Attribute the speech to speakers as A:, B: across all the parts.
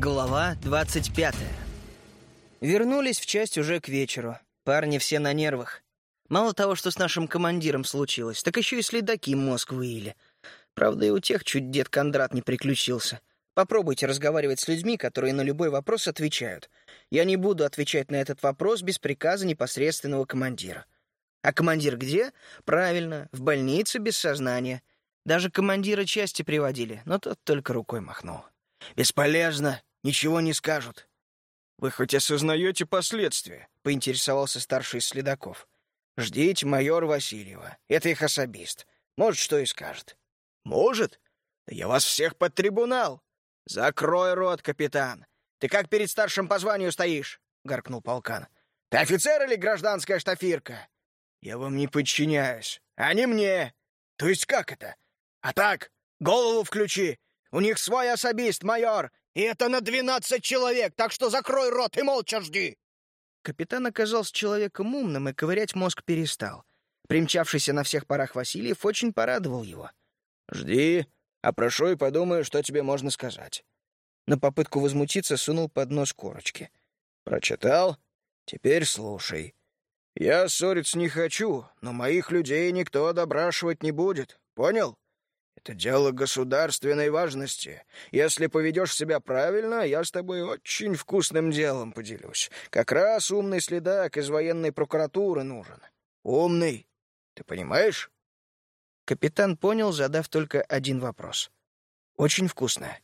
A: Глава 25 Вернулись в часть уже к вечеру. Парни все на нервах. Мало того, что с нашим командиром случилось, так еще и следаки мозг выили. Правда, и у тех чуть дед Кондрат не приключился. Попробуйте разговаривать с людьми, которые на любой вопрос отвечают. Я не буду отвечать на этот вопрос без приказа непосредственного командира. А командир где? Правильно, в больнице без сознания. Даже командира части приводили, но тот только рукой махнул. «Бесполезно, ничего не скажут».
B: «Вы хоть осознаете последствия?»
A: — поинтересовался старший из следаков. «Ждите майор Васильева. Это их особист. Может, что и скажет».
B: «Может? Да я вас всех под трибунал!»
A: «Закрой рот, капитан! Ты как перед старшим по званию стоишь?» — гаркнул полкан.
B: «Ты офицер или гражданская штафирка?»
A: «Я вам не подчиняюсь».
B: «А не мне!» «То есть как это?» «А так, голову включи! У них свой особист, майор, и это на двенадцать человек, так что закрой рот и молча жди!»
A: Капитан оказался человеком умным и ковырять мозг перестал. Примчавшийся на всех парах Васильев очень порадовал его.
B: «Жди, опрошу и подумаю, что тебе можно сказать».
A: На попытку возмутиться сунул под нос корочки.
B: «Прочитал? Теперь слушай. Я ссориться не хочу, но моих людей никто допрашивать не будет. Понял? Это дело государственной важности. Если поведешь себя правильно, я с тобой очень вкусным делом поделюсь. Как раз умный следак из военной прокуратуры нужен. Умный. Ты понимаешь?
A: Капитан понял, задав только один вопрос. Очень вкусное.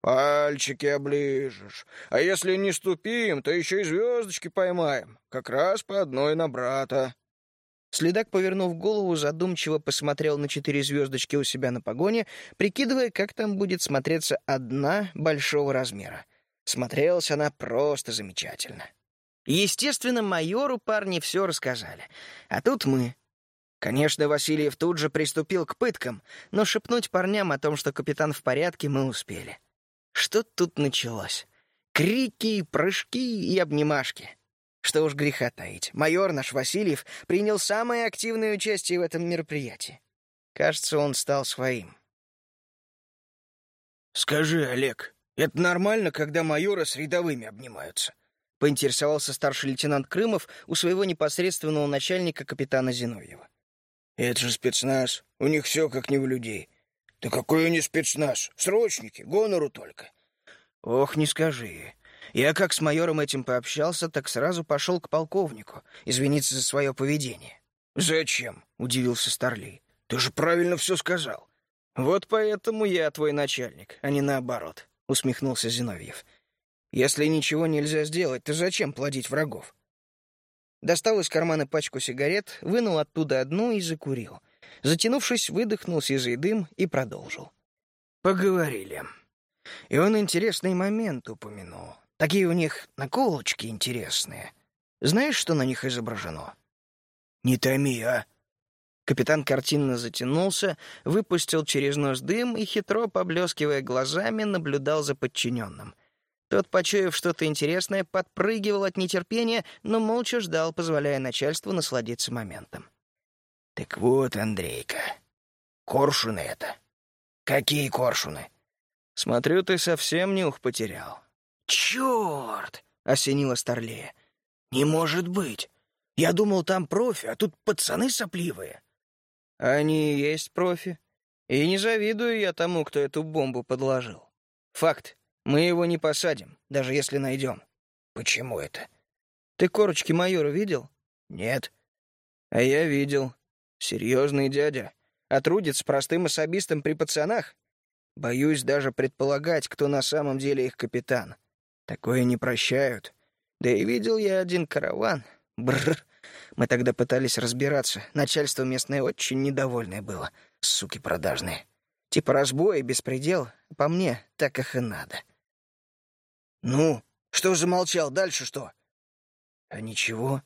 B: Пальчики оближешь. А если не ступим, то еще и звездочки поймаем. Как раз по одной на брата.
A: Следак, повернув голову, задумчиво посмотрел на четыре звездочки у себя на погоне, прикидывая, как там будет смотреться одна большого размера. Смотрелась она просто замечательно. Естественно, майору парни все рассказали. А тут мы. Конечно, Васильев тут же приступил к пыткам, но шепнуть парням о том, что капитан в порядке, мы успели. Что тут началось? Крики, прыжки и обнимашки. Что уж греха таить, майор наш Васильев принял самое активное участие в этом мероприятии. Кажется, он стал своим.
B: «Скажи, Олег, это нормально, когда майоры с рядовыми обнимаются?»
A: — поинтересовался старший лейтенант Крымов у своего непосредственного начальника капитана Зиновьева.
B: «Это же спецназ. У них все как не у людей. Да какой они спецназ? Срочники, гонору только».
A: «Ох, не скажи. Я как с майором этим пообщался, так сразу пошел к полковнику, извиниться за свое поведение.
B: «Зачем?» — удивился Старлей. «Ты же правильно все сказал».
A: «Вот поэтому я твой начальник, а не наоборот», — усмехнулся Зиновьев. «Если ничего нельзя сделать, то зачем плодить врагов?» Достал из кармана пачку сигарет, вынул оттуда одну и закурил. Затянувшись, выдохнул сизый дым и продолжил. «Поговорили. И он интересный момент упомянул. Такие у них наколочки интересные. Знаешь, что на них изображено?»
B: «Не томи, а!»
A: Капитан картинно затянулся, выпустил через нос дым и, хитро поблескивая глазами, наблюдал за подчиненным. Тот, почуяв что-то интересное, подпрыгивал от нетерпения, но молча ждал, позволяя начальству насладиться моментом.
B: «Так вот, Андрейка, коршуны это. Какие коршуны?»
A: «Смотрю, ты совсем нюх потерял.
B: «Черт!» — осенило Старлея. «Не может быть! Я думал, там профи, а тут пацаны сопливые».
A: «Они и есть профи. И не завидую я тому, кто эту бомбу подложил. Факт. Мы его не посадим, даже если найдем».
B: «Почему это?»
A: «Ты корочки майора видел?»
B: «Нет».
A: «А я видел. Серьезный дядя. А трудит с простым особистом при пацанах? Боюсь даже предполагать, кто на самом деле их капитан. Такое не прощают. Да и видел я один караван. Бррр. Мы тогда пытались разбираться. Начальство местное очень недовольное было. Суки продажные. Типа разбой и беспредел. По мне, так их и надо.
B: Ну, что замолчал? Дальше что?
A: А ничего.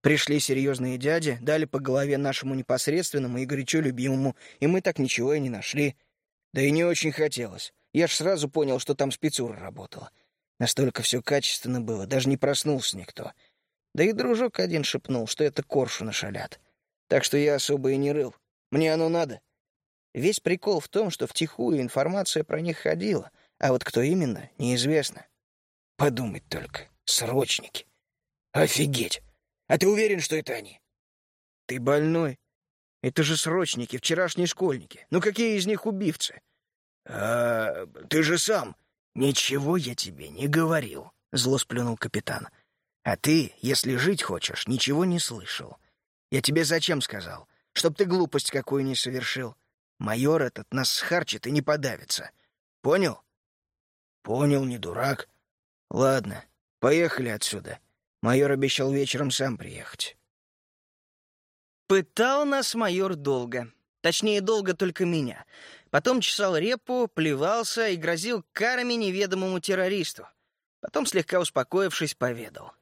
A: Пришли серьезные дяди, дали по голове нашему непосредственному и горячо любимому, и мы так ничего и не нашли. Да и не очень хотелось. Я ж сразу понял, что там спецура работала. Настолько все качественно было, даже не проснулся никто. Да и дружок один шепнул, что это коршуны шалят. Так что я особо и не рыл. Мне оно надо. Весь прикол в том, что втихую информация про них ходила, А вот кто именно, неизвестно.
B: Подумать только, срочники. Офигеть! А ты уверен, что это они?
A: Ты больной. Это же срочники, вчерашние школьники. Ну какие из них убивцы?
B: А ты же сам. Ничего я тебе не говорил, зло сплюнул капитан. А ты, если жить хочешь, ничего не слышал. Я тебе зачем сказал? Чтоб ты глупость какую не совершил. Майор этот нас схарчит и не подавится. Понял? Понял, не дурак. Ладно, поехали отсюда. Майор обещал вечером сам приехать.
A: Пытал нас майор долго. Точнее, долго только меня. Потом чесал репу, плевался и грозил карами неведомому террористу. Потом, слегка успокоившись, поведал.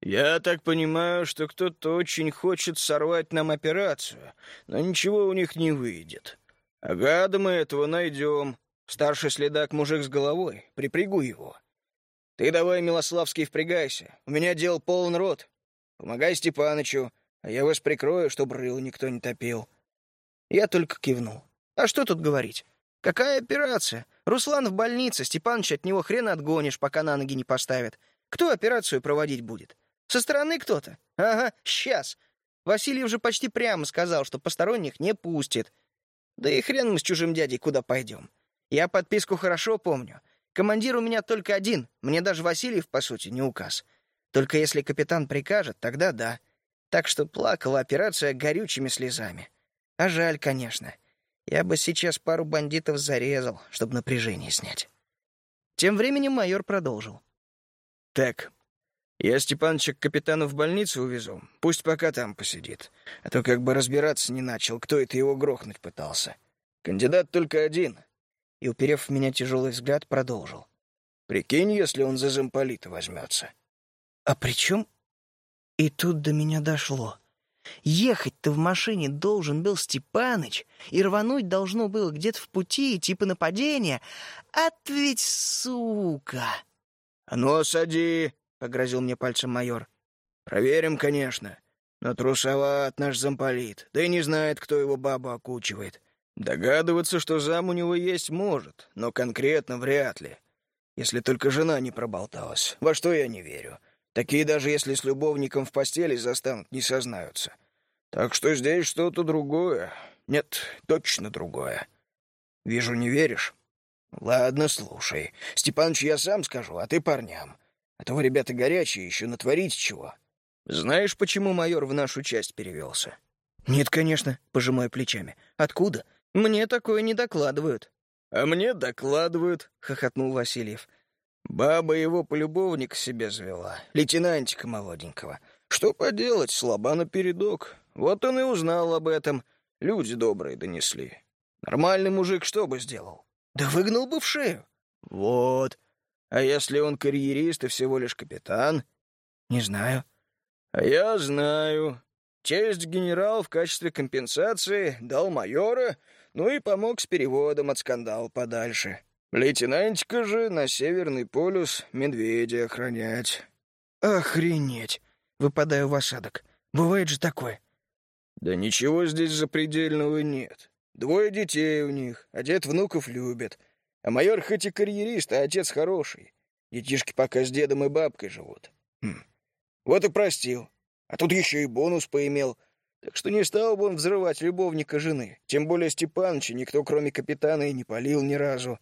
B: «Я так понимаю, что кто-то очень хочет сорвать нам операцию, но ничего у них не выйдет. А гада мы этого найдем. Старший следак мужик с головой. Припрягу его. Ты давай, Милославский, впрягайся. У меня дел полон рот. Помогай Степанычу, а я вас прикрою, чтобы рыл никто не топил».
A: Я только кивнул. А что тут говорить? Какая операция? Руслан в больнице, Степаныч от него хрен отгонишь, пока на ноги не поставят. Кто операцию проводить будет? Со стороны кто-то? Ага, сейчас. Васильев же почти прямо сказал, что посторонних не пустит. Да и хрен мы с чужим дядей куда пойдем. Я подписку хорошо помню. Командир у меня только один, мне даже Васильев, по сути, не указ. Только если капитан прикажет, тогда да. Так что плакала операция горючими слезами. А жаль, конечно. Я бы сейчас пару бандитов зарезал, чтобы напряжение снять. Тем временем майор продолжил.
B: «Так, я Степаныча к капитану в больницу увезу. Пусть пока там посидит. А то как бы разбираться не начал, кто это его грохнуть пытался. Кандидат только один».
A: И, уперев в меня тяжелый взгляд, продолжил.
B: «Прикинь, если он за замполита возьмется».
A: «А при чем?» И тут до меня дошло. Ехать-то в машине должен был Степаныч, и рвануть должно было где-то в пути, типа нападения. А ведь сука!
B: — А ну, сади, — погрозил мне пальцем майор. — Проверим, конечно. Но трусоват наш замполит, да и не знает, кто его бабу окучивает. Догадываться, что зам у него есть, может, но конкретно вряд ли. Если только жена не проболталась, во что я не верю. Такие даже если с любовником в постели застанут, не сознаются. Так что здесь что-то другое. Нет, точно другое. Вижу, не веришь? Ладно, слушай. Степаныч, я сам скажу, а ты парням. А то вы, ребята, горячие, еще натворить чего. Знаешь, почему майор в нашу часть перевелся?
A: Нет, конечно, пожимаю плечами. Откуда? Мне такое не докладывают.
B: А мне докладывают, хохотнул Васильев. Баба его полюбовник себе завела, лейтенантика молоденького. Что поделать, слаба напередок. Вот он и узнал об этом. Люди добрые донесли. Нормальный мужик что бы сделал?
A: Да выгнал бы в шею.
B: Вот. А если он карьерист и всего лишь капитан?
A: Не знаю.
B: А я знаю. Честь генерал в качестве компенсации дал майора, ну и помог с переводом от скандала подальше. Лейтенантика же на Северный полюс медведя охранять.
A: Охренеть! Выпадаю в осадок. Бывает же такое.
B: Да ничего здесь запредельного нет. Двое детей у них, а дед внуков любит. А майор хоть и карьерист, а отец хороший. Детишки пока с дедом и бабкой живут. Хм. Вот и простил. А тут еще и бонус поимел. Так что не стал бы он взрывать любовника жены. Тем более Степаныча никто, кроме капитана, и не полил ни разу.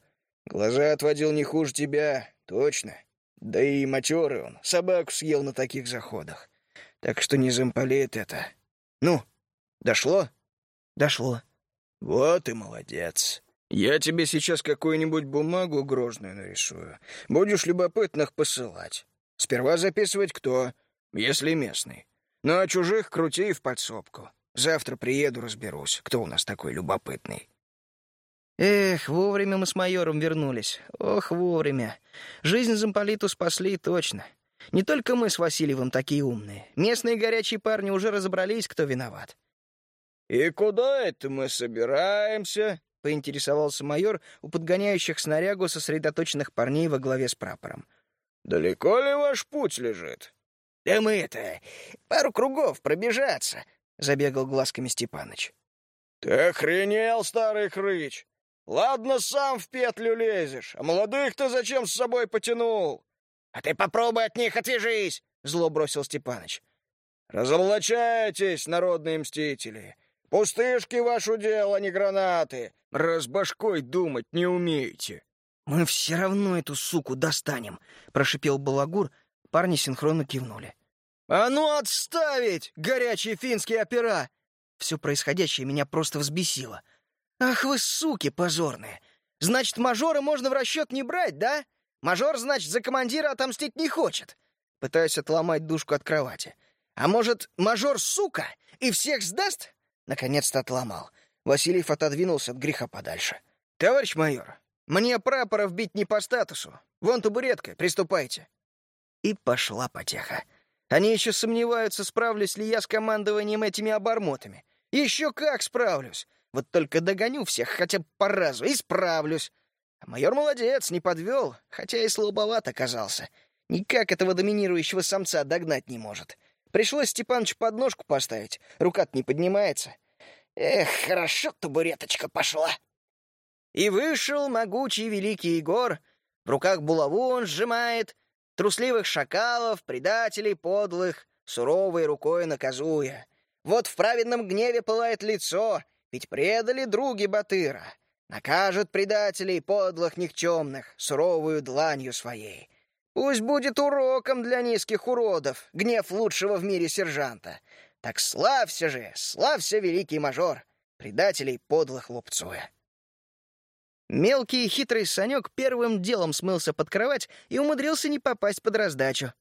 B: Глаза отводил не хуже тебя, точно. Да и матерый он, собаку съел на таких заходах. Так что не замполит это. Ну, дошло?
A: Дошло.
B: Вот и молодец. Я тебе сейчас какую-нибудь бумагу грозную нарисую. Будешь любопытных посылать. Сперва записывать кто, если местный. Ну а чужих крути в подсобку. Завтра приеду, разберусь, кто у нас такой любопытный.
A: Эх, вовремя мы с майором вернулись. Ох, вовремя. Жизнь замполиту спасли точно. Не только мы с Васильевым такие умные. Местные горячие парни уже разобрались, кто виноват.
B: «И куда это мы собираемся?»
A: — поинтересовался майор у подгоняющих снарягу сосредоточенных парней во главе с прапором.
B: «Далеко ли ваш путь лежит?»
A: «Да мы это... пару кругов пробежаться», — забегал глазками Степаныч.
B: «Ты охренел, старый хрыч! Ладно, сам в петлю лезешь, а молодых ты зачем с собой потянул?
A: А ты попробуй от них отвяжись, зло бросил Степаныч.
B: Разоблачайтесь, народные мстители. Пустышки вашу дело, а не гранаты. Раз башкой думать не умеете.
A: Мы все равно эту суку достанем, прошипел Балагур. Парни синхронно кивнули. «А ну отставить, горячие финские опера!» Все происходящее меня просто взбесило. «Ах вы суки позорные! Значит, мажора можно в расчет не брать, да? Мажор, значит, за командира отомстить не хочет!» Пытаюсь отломать душку от кровати. «А может, мажор сука и всех сдаст?» Наконец-то отломал. Васильев отодвинулся от греха подальше. «Товарищ майор, мне прапоров бить не по статусу. Вон табуретка, приступайте». И пошла потеха. Они еще сомневаются, справлюсь ли я с командованием этими обормотами. Еще как справлюсь. Вот только догоню всех хотя бы по разу и. А майор молодец, не подвел, хотя и слабоват оказался. Никак этого доминирующего самца догнать не может. Пришлось Степаныч подножку поставить, рука не поднимается. Эх, хорошо табуреточка пошла. И вышел могучий великий Егор, в руках булаву он сжимает, трусливых шакалов, предателей подлых, суровой рукой наказуя. Вот в праведном гневе пылает лицо, ведь предали други Батыра. Накажет предателей подлых никчемных суровую дланью своей. Пусть будет уроком для низких уродов гнев лучшего в мире сержанта. Так славься же, славься, великий мажор, предателей подлых лупцуя. Мелкий и хитрый Санек первым делом смылся под кровать и умудрился не попасть под раздачу.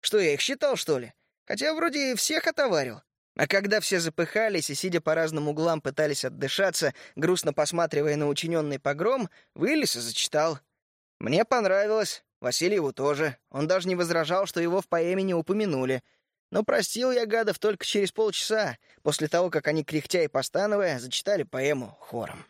A: Что, я их считал, что ли? Хотя вроде всех отоварил. А когда все запыхались и, сидя по разным углам, пытались отдышаться, грустно посматривая на учиненный погром, вылез и зачитал. Мне понравилось. Васильеву тоже. Он даже не возражал, что его в поэме не упомянули. Но простил я гадов только через полчаса, после того, как они, кряхтя и постановая, зачитали поэму хором.